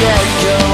get go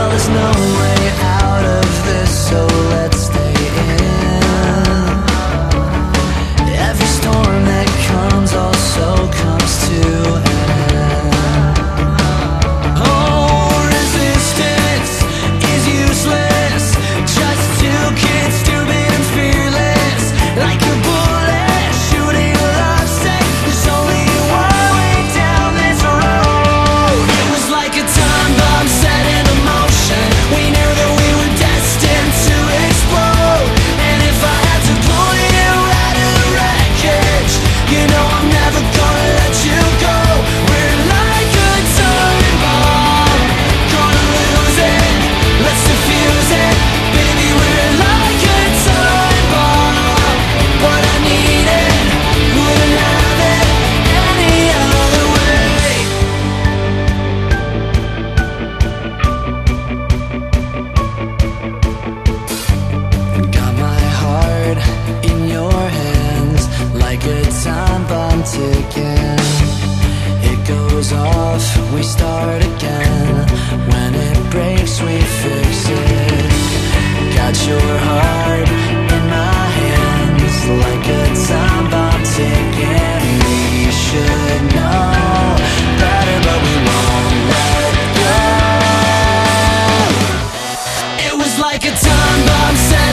Well, there's no way out. again. It goes off, we start again. When it breaks, we fix it. Got your heart in my hands Like a time bomb ticking. We should know better, but we won't let go. It was like a time bomb set.